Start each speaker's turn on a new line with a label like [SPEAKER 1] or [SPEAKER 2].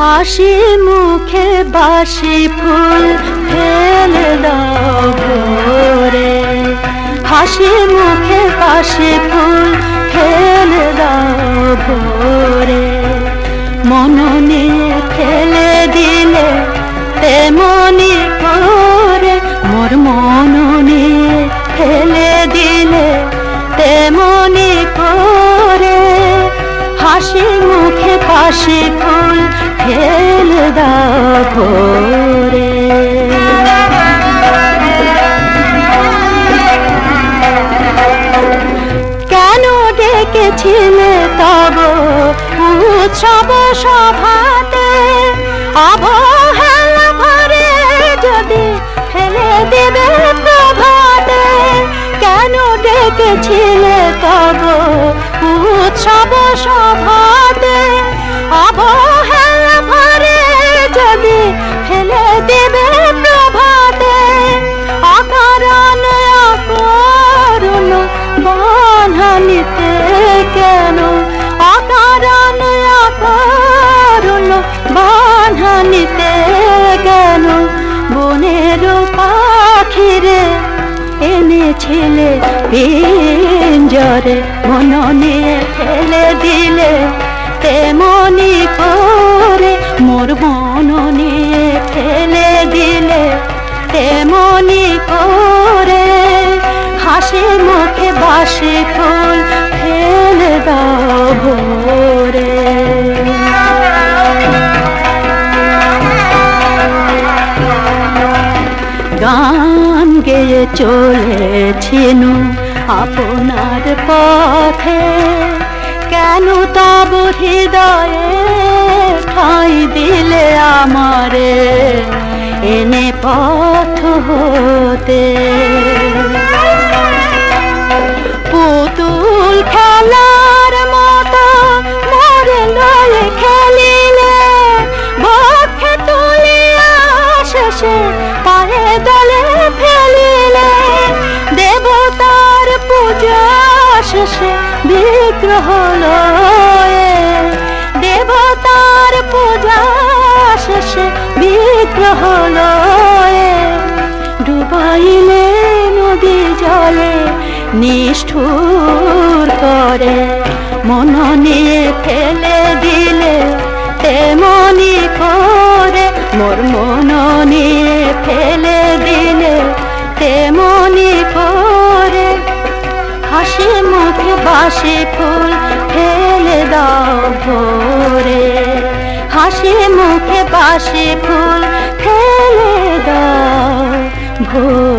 [SPEAKER 1] হাসি মুখে বাসি ফুল ফেলে দাও ভোরে। হাসি মুখে বাসি ফুল উৎসব সভাতে অবহেলা ভরে যদি ফেলে দেবে প্রভাতে কেন ডেকেছিলে তব উৎসব সভাতে? অবহেলা এনেছিলে পিঞ্জরে মন নিয়ে ফেলে দিলে, তেমনি করে মোর মন নিয়ে ফেলে দিলে, তেমনি করে হাসি মুখে বাসি ফুল ফেলে দাও ভোরে। গান গেয়ে চলেছেন আপনার পথে। কেন তব হৃদয়ে ঠাঁই দিলে আমারে? এনে পথ হতে। পুতুল শেষে বিগ্রহ লয়ে দেবতার পূজা শেষে বিগ্রহ লয়ে ডুবাইলে নদী জলে নিষ্ঠুর করে। মন নিয়ে ফেলে দিলে তেমনি করে। মোর মন মুখে বাসি ফুল ফেলে দাও ভোরে। হাসি মুখে বাসে ফুল ফেলে দাও ভোরে।